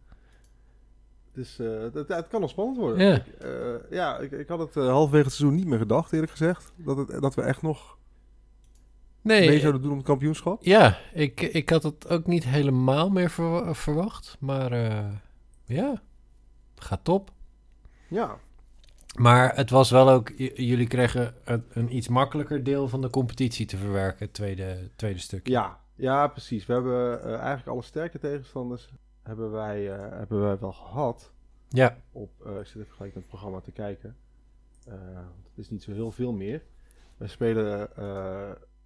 A: Dus eh, het, het kan nog spannend worden.
B: Ja.
A: Ik, eh, ja, ik, ik had het eh, halverwege het seizoen niet meer gedacht, eerlijk gezegd. Dat, het, dat we echt nog mee
B: Nee,
A: zouden doen om het kampioenschap.
B: ja, ik, ik had het ook niet helemaal meer verwa- verwacht. Maar ja, gaat top.
A: Ja,
B: Maar het was wel ook, jullie kregen een, een iets makkelijker deel van de competitie te verwerken, het tweede, tweede stuk.
A: ja, ja precies. We hebben eigenlijk alle sterke tegenstanders hebben wij, eh, hebben wij wel gehad.
B: Ja,
A: Op, eh, ik zit even gelijk naar het programma te kijken. Eh, het is niet zo heel veel meer. We spelen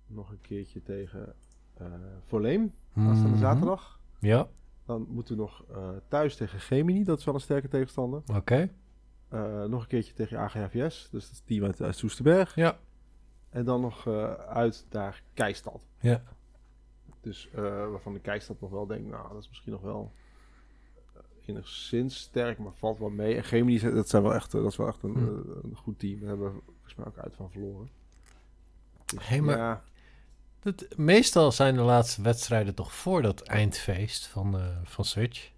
A: nog een keertje tegen eh Voleem aanstaande
B: Mhm.
A: zaterdag.
B: Ja,
A: Dan moeten we nog thuis tegen Gemini, dat is wel een sterke tegenstander.
B: Oké.
A: Nog een keertje tegen AGHVS, dus dat is het team uit, uit Soesterberg.
B: Ja.
A: En dan nog eh, uit naar Keistad.
B: Ja.
A: Dus waarvan de Keistad nog wel denkt, nou, dat is misschien nog wel enigszins sterk, maar valt wel mee. En Gemini, dat, zijn wel echt, eh, dat is wel echt een,
B: Hm.
A: eh, een goed team. Daar hebben we volgens mij ook uit van verloren. Dus,
B: Hey, maar-
A: ja,
B: Dat, meestal zijn de laatste wedstrijden toch voor dat eindfeest van, eh, van Switch.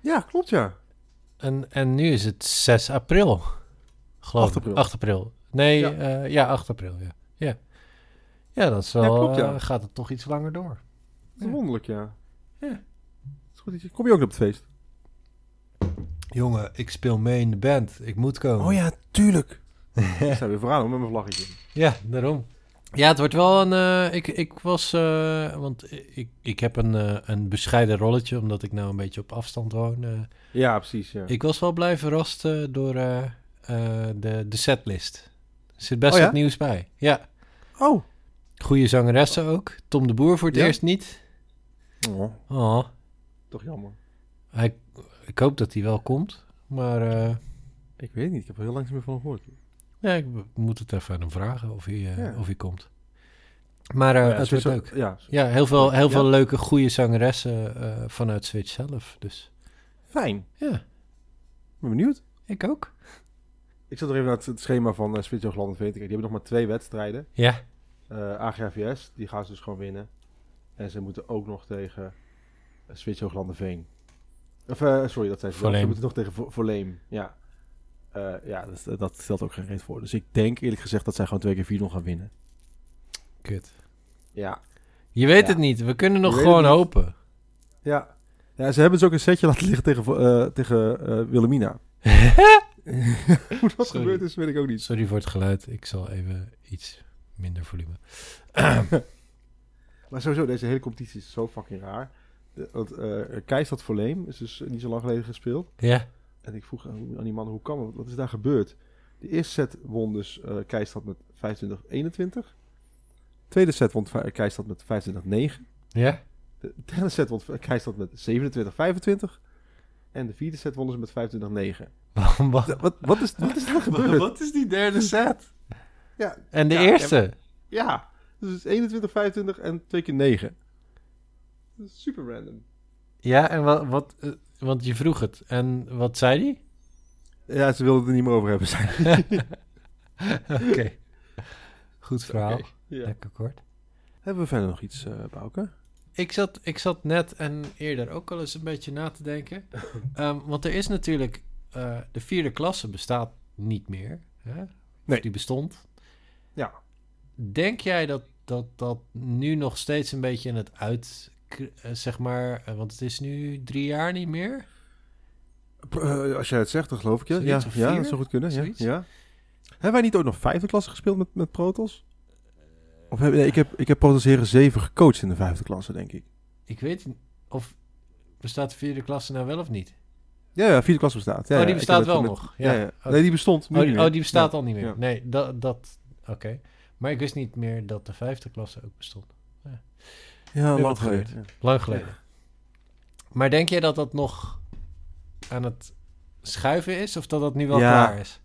A: ja, klopt ja.
B: En, en nu is het 6 april. Geloof
A: 8
B: ik.
A: april.
B: 8 april. Nee,
A: Ja.
B: ja, ja 8 april. Ja, ja. ja dat is wel,
A: klopt, ja.
B: eh, gaat het toch iets langer door.
A: Dat is wonderlijk, ja.
B: Ja.
A: Is goed, dat kom je ook op het feest?
B: Jongen, ik speel mee in de band. Ik moet komen.
A: Oh ja, tuurlijk. ik sta weer vooraan met mijn vlaggetje.
B: Ja, daarom. Ja, het wordt wel een. eh, ik, ik was. eh, want ik, ik heb een, eh, een bescheiden rolletje, omdat ik nou een beetje op afstand woon. eh.
A: Ja, precies, ja.
B: ik was wel blij verrast door eh, eh, de, de setlist. Er zit best
A: Oh ja?
B: wat nieuws bij. Ja.
A: Oh.
B: Goede zangeressen ook. Tom de Boer voor het
A: Ja?
B: eerst niet.
A: oh.
B: Oh,
A: Toch jammer.
B: hij, ik hoop dat hij wel komt. Maar eh,
A: Ik weet niet, ik heb er heel lang niet meer van gehoord.
B: ja, ik moet het even aan hem vragen of hij, eh,
A: Ja.
B: of hij komt. Maar
A: Ja,
B: het
A: Switch-
B: wordt leuk.
A: Ja,
B: Ja, heel veel, heel veel leuke, goede zangeressen vanuit Switch zelf. Dus
A: fijn.
B: ja,
A: Ik ben benieuwd.
B: ik ook.
A: Ik zat er even naar het, schema van uh, Switch Hoogland en Die hebben nog maar twee wedstrijden.
B: Ja,
A: AGVS, die gaan ze dus gewoon winnen. En ze moeten ook nog tegen uh, Switch Hoogland Veen. Of, eh, sorry, dat zijn ze. Ze moeten nog tegen Vo- Voleem. Ja, Eh, ja dat, dat stelt ook geen reet voor. Dus ik denk eerlijk gezegd dat zij gewoon twee keer 4 gaan winnen.
B: kut.
A: Ja.
B: Je weet
A: Ja.
B: het niet. We kunnen nog gewoon hopen.
A: Ja. Ja, ze hebben dus ook een setje laten liggen tegen, eh, tegen eh, Wilhelmina. Hoe dat
B: Sorry.
A: gebeurd is, weet ik ook niet.
B: Sorry voor het geluid. Ik zal even iets minder volume.
A: Maar sowieso, deze hele competitie is zo fucking raar. Want uh, Keistad Voleem is dus niet zo lang geleden gespeeld.
B: Ja,
A: En ik vroeg aan die man, hoe kan het? Wat is daar gebeurd? De eerste set won dus uh, Keistad met 25-21. Tweede set won Va- Keistad met 25-9.
B: ja.
A: De derde set won Keistad met 27-25. En de vierde set wonnen ze met 25-9.
B: wat,
A: Wat, wat, is, wat is daar gebeurd?
B: wat is die derde set?
A: Ja,
B: En de
A: Ja,
B: eerste?
A: ja, dus het is 21, 25 en twee keer 9. Dat is super random.
B: Ja, en wat, wat eh, want je vroeg het. En wat zei die?
A: Ja, ze wilden het er niet meer over hebben. Zijn.
B: Oké. Goed verhaal.
A: Ja.
B: Lekker kort.
A: Hebben we verder nog iets, uh, Bouke?
B: Ik zat, ik zat net en eerder ook al eens een beetje na te denken. um, want er is natuurlijk... Uh, de vierde klasse bestaat niet meer. Hè?
A: Nee.
B: Die bestond.
A: Ja.
B: Denk jij dat, dat dat nu nog steeds een beetje in het uit... Uh, zeg maar... Uh, want het is nu drie jaar niet meer?
A: Uh, als jij het zegt, dan geloof ik je.
B: Zoiets
A: ja, ja, dat zou goed kunnen. Ja,
B: Zoiets?
A: ja. Hebben wij niet ook nog vijfde klasse gespeeld met, met Protos? Of heb, nee, ik heb, ik heb Protos Heren 7 gecoacht in de vijfde klasse, denk ik.
B: Ik weet niet of... Bestaat de vierde klasse nou wel of niet?
A: Ja, ja vierde klasse bestaat. Ja,
B: oh, die bestaat wel
A: met-
B: nog.
A: Ja,
B: Ja.
A: ja. Nee, die bestond.
B: Oh,
A: niet
B: die,
A: meer.
B: oh, die bestaat al niet meer. Nee, dat... dat Oké. Maar ik wist niet meer dat de vijfde klasse ook bestond.
A: Ja,
B: Weer
A: lang geleden. Ja.
B: Lang geleden. Maar denk jij dat dat nog aan het schuiven is? Of dat dat nu wel
A: Ja.
B: klaar is?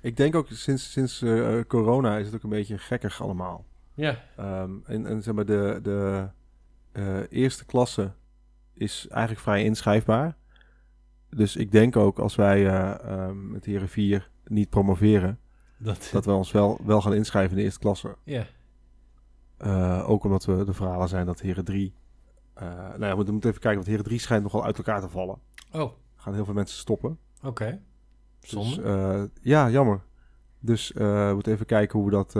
A: Ik denk ook sinds, sinds eh, corona is het ook een beetje gekkig allemaal.
B: Ja.
A: Ehm, en, en zeg maar, de, de eh, eerste klasse is eigenlijk vrij inschrijfbaar. Dus ik denk ook als wij eh, ehm, met de heren 4 niet promoveren,
B: Dat,
A: dat we ons wel, wel gaan inschrijven in de eerste klasse.
B: ja.
A: Eh, ook omdat we de verhalen zijn dat heren 3... eh nou ja, we moeten even kijken, want heren 3 schijnt nogal uit elkaar te vallen.
B: Oh, oké.
A: Gaan heel veel mensen stoppen. Dus,
B: Zonde.
A: eh, ja, jammer. Dus we moeten even kijken hoe we dat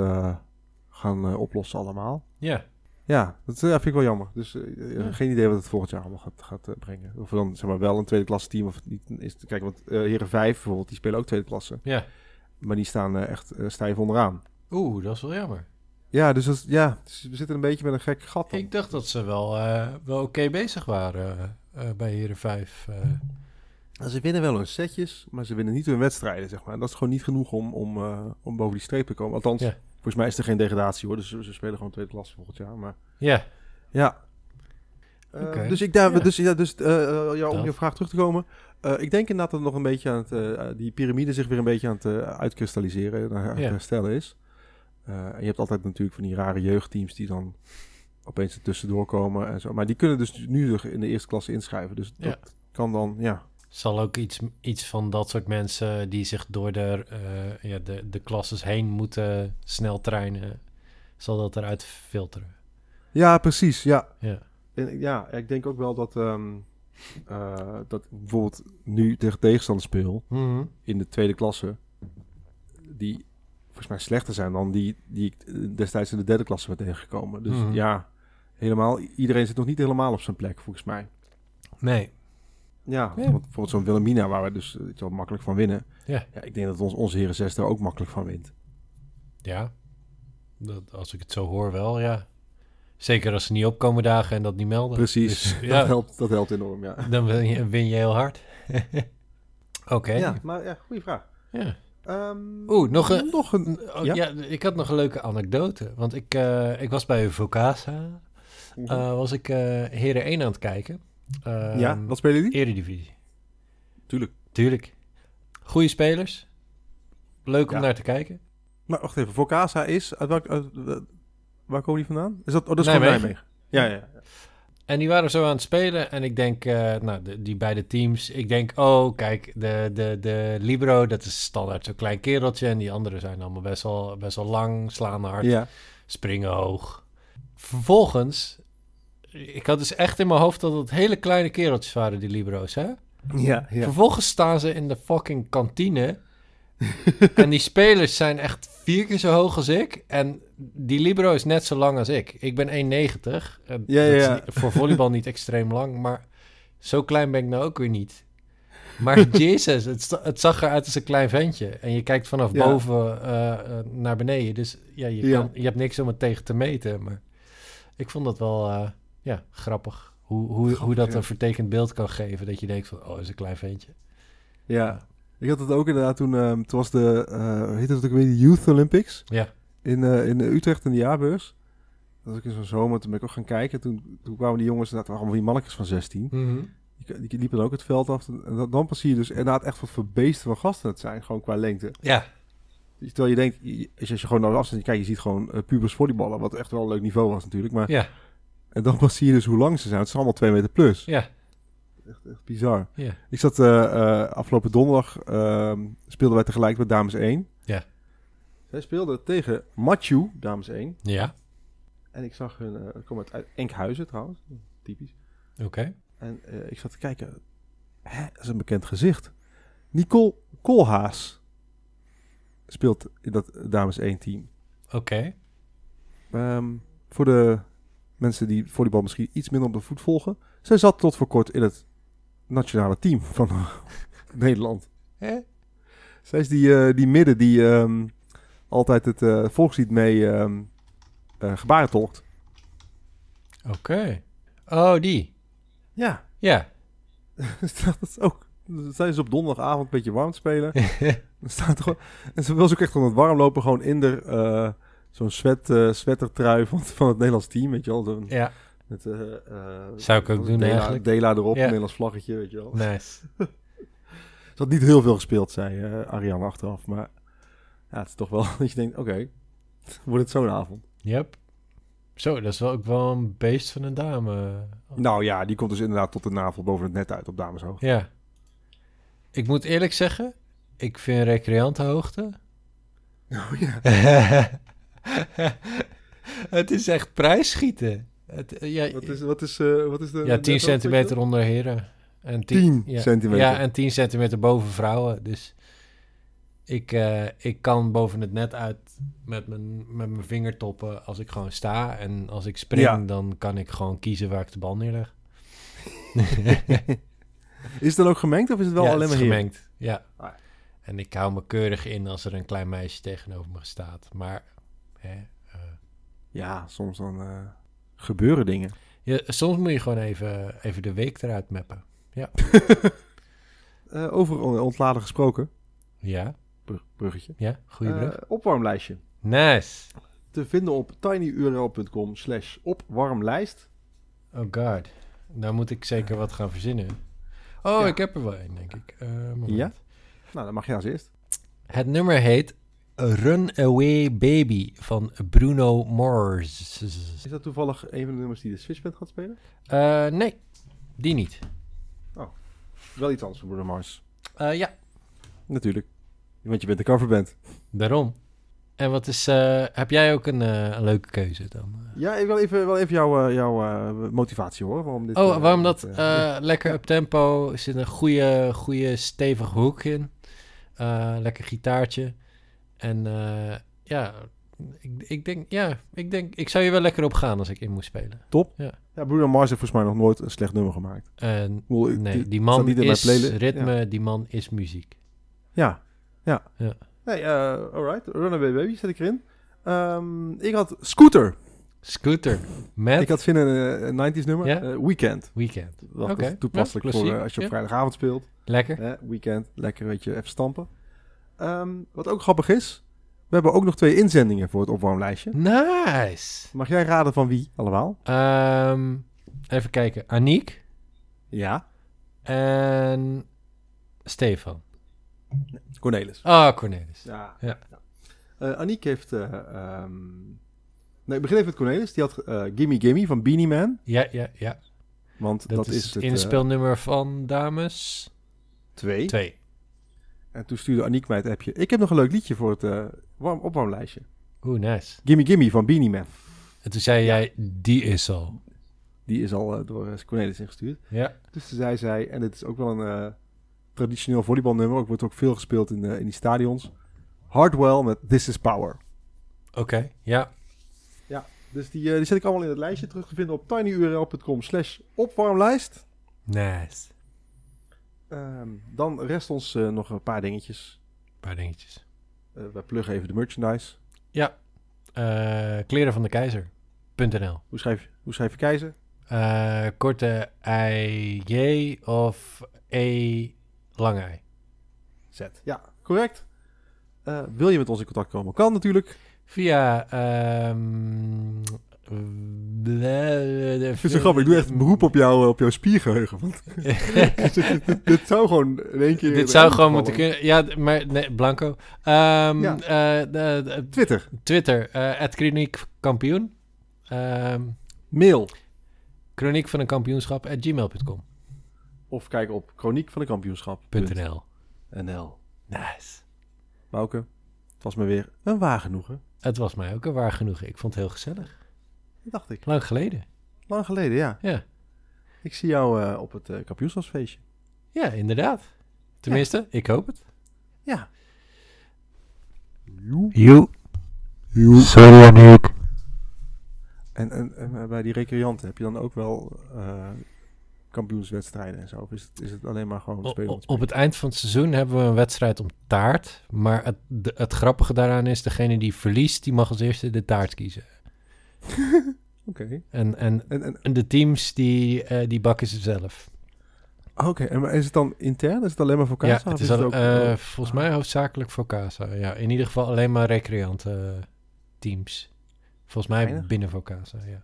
A: gaan oplossen allemaal.
B: Ja.
A: Ja, dat vind ik wel jammer. Dus
B: Ja.
A: geen idee wat het volgend jaar allemaal gaat, gaat brengen. Of we dan zeg maar wel een tweede klasse team of niet is te kijken. Want Heren 5 bijvoorbeeld, die spelen ook tweede klasse.
B: Ja.
A: Maar die staan echt stijf onderaan.
B: Oeh, dat is wel jammer.
A: Ja, dus, dat, ja, dus we zitten een beetje met een gek gat. dan.
B: Ik dacht dat ze wel, eh, wel oké bezig waren eh, eh, bij Heren 5. eh.
A: Nou, Ze winnen wel hun setjes, maar ze winnen niet hun wedstrijden, zeg maar. En dat is gewoon niet genoeg om, om, eh, om boven die streep te komen. Althans,
B: Ja.
A: volgens mij is er geen degradatie hoor. Dus ze, ze spelen gewoon tweede klasse volgend jaar. Maar
B: ja.
A: ja. Eh. Dus, ik daar,
B: Ja.
A: dus, ja, dus ja, om je vraag terug te komen. Eh, ik denk inderdaad dat het nog een beetje aan het, eh, die piramide zich weer een beetje aan het uitkristalliseren, aan het
B: Ja.
A: herstellen is. Eh, en je hebt altijd natuurlijk van die rare jeugdteams die dan opeens er tussendoor komen en zo. Maar die kunnen dus nu in de eerste klasse inschrijven. Dus
B: Ja.
A: dat kan dan, ja.
B: Zal ook iets, iets van dat soort mensen die zich door de, eh, ja, de, de klasses heen moeten snel trainen, zal dat eruit filteren.
A: Ja, precies, ja.
B: Ja.
A: En, ja, ik denk ook wel dat, ehm, eh, dat bijvoorbeeld nu tegen tegenstanders speel in de tweede klasse, die volgens mij slechter zijn dan die, die ik eh, destijds in de derde klasse ben tegengekomen. Dus
B: Mhm.
A: ja, helemaal, iedereen zit nog niet helemaal op zijn plek, volgens mij.
B: Nee.
A: Ja,
B: Ja.
A: want bijvoorbeeld zo'n Wilhelmina, waar we dus eh, wel makkelijk van winnen.
B: Ja.
A: ja ik denk dat ons, onze heren zes er ook makkelijk van wint.
B: Ja. Dat, als ik het zo hoor wel, ja. Zeker als ze niet opkomen dagen en dat niet melden.
A: Precies,
B: Dus,
A: dat,
B: ja,
A: helpt, dat helpt enorm, ja.
B: dan win je, win je heel hard. Oké.
A: Ja, maar ja, goede vraag.
B: Ja.
A: Ehm,
B: Oeh, nog een-
A: Nog een...
B: Oh,
A: Ja?
B: ja? ik had nog een leuke anekdote. Want ik, eh, ik was bij Vocasa.
A: Mhm.
B: eh, was ik eh Heren 1 aan het kijken. Ehm,
A: ja, wat spelen die?
B: Eredivisie.
A: Tuurlijk.
B: Tuurlijk. Goede spelers. Leuk om
A: Ja.
B: naar te kijken.
A: Maar wacht even, Vocasa is... Uit welk, uit, waar komen die vandaan? Is dat, oh, dat is gewoon
B: Nijmegen.
A: Nijmegen. Ja, ja, ja.
B: En die waren zo aan het spelen. En ik denk, eh, nou, de, die beide teams. Ik denk, oh, kijk, de, de, de Libero, dat is standaard zo'n klein kereltje. En die anderen zijn allemaal best wel, best wel lang, slaan hard,
A: Ja.
B: springen hoog. Vervolgens, ik had dus echt in mijn hoofd dat het hele kleine kereltjes waren, die Libero's, hè?
A: Ja, ja.
B: Vervolgens staan ze in de fucking kantine. en die spelers zijn echt vier keer zo hoog als ik. En die libero is net zo lang als ik. Ik ben 1,90. En
A: Ja, ja.
B: voor volleybal niet extreem lang, maar zo klein ben ik nou ook weer niet. Maar jezus, het, het zag eruit als een klein ventje. En je kijkt vanaf
A: Ja.
B: boven eh, eh, naar beneden. Dus ja, je,
A: Ja.
B: Kan, je hebt niks om het tegen te meten. Maar ik vond dat wel eh, ja, grappig. Hoe, hoe, hoe dat
A: ja.
B: een vertekend beeld kan geven. Dat je denkt van, oh, is een klein ventje.
A: Ja. Ik had het ook inderdaad toen... ehm toen was de... eh hoe heet het ook weer? De Youth Olympics.
B: Ja.
A: In, eh, in Utrecht in de jaarbeurs. Dat was ik in zo'n zomer. Toen ben ik ook gaan kijken. Toen, toen kwamen die jongens... Dat waren allemaal die mannetjes van 16. Die, die liepen dan ook het veld af. En dan, dan pas zie je dus inderdaad echt wat voor beesten van gasten het zijn. Gewoon qua lengte.
B: Ja,
A: Dus Terwijl je denkt... Als je, als je gewoon naar de afstand kijkt... Je ziet gewoon eh, pubers volleyballen. Wat echt wel een leuk niveau was natuurlijk. Maar,
B: ja,
A: En dan pas zie je dus hoe lang ze zijn. Het zijn allemaal twee meter plus.
B: ja,
A: Echt, echt bizar.
B: ja.
A: Ik zat eh, afgelopen donderdag, ehm, speelden wij tegelijk met dames 1. Zij speelden tegen Machu, dames 1.
B: Ja,
A: En ik zag hun, eh komen uit- Enkhuizen trouwens, typisch.
B: oké.
A: En eh, ik zat te kijken, hè, dat is een bekend gezicht. Nicole Koolhaas speelt in dat dames 1 team.
B: Oké.
A: Ehm, voor de mensen die volleybal misschien iets minder op de voet volgen. Zij zat tot voor kort in het nationale team van Nederland.
B: Hè?
A: Zij is die, eh, die midden die ehm, altijd het eh, volkslied mee ehm eh, gebaren tolkt.
B: Oké. Oh, die.
A: Ja.
B: Ja.
A: dat is ook. Dan zijn ze op donderdagavond een beetje warm te spelen. Dan staat er gewoon, en ze wil ze ook echt gewoon het warm lopen. Gewoon in de eh, zo'n sweat, eh sweatertrui van, van het Nederlands team. Weet je wel. Zo'n-
B: ja,
A: met, eh, eh,
B: Zou ik ook doen
A: Dela,
B: eigenlijk.
A: Dela erop,
B: Ja.
A: Nederlands vlaggetje. Weet je wel.
B: nice.
A: Ze had niet heel veel gespeeld, zei eh, Ariane achteraf. Maar ja, het is toch wel dat je denkt, oké, wordt het zo'n avond.
B: Yep. Zo, dat is wel ook wel een beest van een dame.
A: Nou ja, die komt dus inderdaad tot de navel boven het net uit op dameshoogte.
B: Ja. Ik moet eerlijk zeggen, ik vind recreantenhoogte...
A: Oh ja.
B: het is echt prijsschieten. Het, eh, ja,
A: Wat is, wat is, eh, wat is de...
B: ja, 10
A: net ook,
B: centimeter onder heren. En
A: 10
B: ja,
A: centimeter.
B: Ja, en 10 centimeter boven vrouwen. Dus ik, eh, ik kan boven het net uit met mijn, met mijn vingertoppen als ik gewoon sta. En als ik spring,
A: Ja.
B: dan kan ik gewoon kiezen waar ik de bal neerleg.
A: Is het dan ook gemengd of is het wel
B: ja,
A: alleen maar hier?
B: gemengd. Ja.
A: Ah.
B: En ik hou me keurig in als er een klein meisje tegenover me staat. Maar hè, eh,
A: Ja, soms dan eh, gebeuren dingen.
B: ja, soms moet je gewoon even, even de week eruit mappen.
A: Eh, over on- ontladen gesproken.
B: Ja,
A: bruggetje.
B: ja, goede
A: Eh,
B: brug.
A: opwarmlijstje.
B: Nice.
A: Te vinden op tinyurl.com slash opwarmlijst.
B: Oh god. daar moet ik zeker wat gaan verzinnen. Oh,
A: Ja.
B: ik heb er wel een, denk ik. Eh.
A: Ja? Nou, dan mag je als eerst.
B: Het nummer heet Runaway Baby van Bruno Mars.
A: Is dat toevallig een van de nummers die de Switchband gaat spelen?
B: Eh, nee, die niet.
A: Wel iets anders voor Bruno Mars.
B: Ja,
A: Natuurlijk. Want je bent de coverband.
B: daarom. En wat is... eh, heb jij ook een, eh, een leuke keuze dan?
A: Ja, ik wil even, wel even jouw, eh, jouw eh, motivatie horen. Waarom dit,
B: Oh, waarom dat? lekker up tempo. Er zit een goede, goede stevige hoek in. Eh, lekker gitaartje. En eh, ja, ik, ik denk, ja, ik denk, ik zou je wel lekker op gaan als ik in moest spelen.
A: ja, Bruno Mars heeft volgens mij nog nooit een slecht nummer gemaakt.
B: Nee, die man
A: niet in mijn
B: is ritme, die man is muziek.
A: Ja, ja.
B: Ja.
A: Nee, eh alright. Runaway Baby zet ik erin. Ehm, ik had Scooter.
B: Scooter met
A: Ik had zin in een, een 90s nummer.
B: Ja?
A: Eh, Weekend.
B: Weekend.
A: Dat is toepasselijk
B: ja,
A: voor eh, als je op vrijdagavond speelt.
B: Lekker.
A: Weekend, lekker weet je, even stampen. Ehm, wat ook grappig is, we hebben ook nog twee inzendingen voor het opwarmlijstje.
B: Nice.
A: Mag jij raden van wie allemaal?
B: Ehm, even kijken. Aniek
A: Ja.
B: en Stefan.
A: Cornelis.
B: Ah, Cornelis.
A: Ja.
B: Ja.
A: Eh, Aniek heeft... eh, ehm, Nee, ik begin even met Cornelis. Die had eh, Gimme Gimme van Beanie Man.
B: Ja, ja, ja.
A: Want
B: Dat,
A: dat,
B: is
A: is
B: het inspelnummer van dames
A: twee.
B: 2.
A: En toen stuurde Aniek mij het appje. Ik heb nog een leuk liedje voor het eh, warm opwarmlijstje.
B: Oeh, nice.
A: Gimme Gimme van Beanie Man.
B: En toen zei jij, die is al.
A: Die is al door Cornelis ingestuurd.
B: Ja.
A: Dus toen zei zij, en dit is ook wel een eh, traditioneel volleybalnummer. Ook wordt ook veel gespeeld in, eh, in die stadions. Hardwell met This Is Power.
B: Oké, ja.
A: Dus die, eh, die zet ik allemaal in het lijstje terug te vinden op tinyurl.com slash opwarmlijst.
B: Nice.
A: Ehm, dan rest ons eh, nog een paar dingetjes.
B: Een paar dingetjes.
A: Eh wij pluggen even de merchandise.
B: Ja. Eh, kleren van de keizer.nl
A: Hoe schrijf, je- hoe schrijf je keizer?
B: Eh, Korte I, J of E, lange I.
A: Z. Ja, correct. Eh, wil je met ons in contact komen? Kan natuurlijk.
B: Via...
A: het zo grappig. Ik doe echt een beroep op, jou, op jouw spiergeheugen. Want dit, zou gewoon in één keer...
B: Dit zou gewoon moeten kunnen. Ja, maar nee, Blanco. Ehm,
A: Ja.
B: eh, de- de-
A: Twitter.
B: Twitter, eh Chroniek Kampioen. Ehm
A: Mail.
B: Chroniek van een kampioenschap at gmail.com.
A: Of kijk op chroniek van de kampioenschap.
B: .nl.
A: NL.
B: Nice.
A: Bouke, het was me weer een waar genoegen.
B: Het was mij ook een waar genoegen. Ik vond het heel gezellig.
A: Dat dacht ik.
B: Lang geleden.
A: Lang geleden, ja.
B: Ja,
A: Ik zie jou eh, op het eh kampioenschapsfeestje.
B: ja inderdaad. Tenminste, ik hoop het.
A: Ja.
C: You. Sorry Aniek.
A: En, en, en eh, bij die recreanten heb je dan ook wel eh, kampioenswedstrijden en zo? Of is het, is het alleen maar gewoon spelen?
B: op het eind van het seizoen hebben we een wedstrijd om taart. Maar het, de- het grappige daaraan is, degene die verliest, die mag als eerste de taart kiezen.
A: Oké.
B: En, en,
A: En, en,
B: en de teams, die, eh, die bakken ze zelf.
A: oké, en maar is het dan intern? Is het alleen maar voor
B: Ja,
A: Casa?
B: het
A: of
B: is al,
A: ook,
B: eh,
A: eh,
B: volgens mij hoofdzakelijk voor Casa. Ja, in ieder geval alleen maar recreanten teams. Volgens mij
A: Weinig.
B: binnen voor Casa, ja.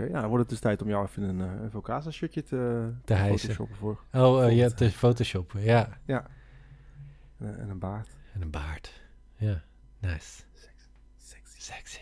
A: Oké, ja, dan wordt het dus tijd om jou even een, eh een Vocasa shirtje te, te
B: hijsen.
A: photoshoppen voor.
B: Oh, eh, je hebt de Photoshoppen, ja.
A: En, en een baard.
B: En een baard. Ja, nice.
A: Sexy.
B: Sexy.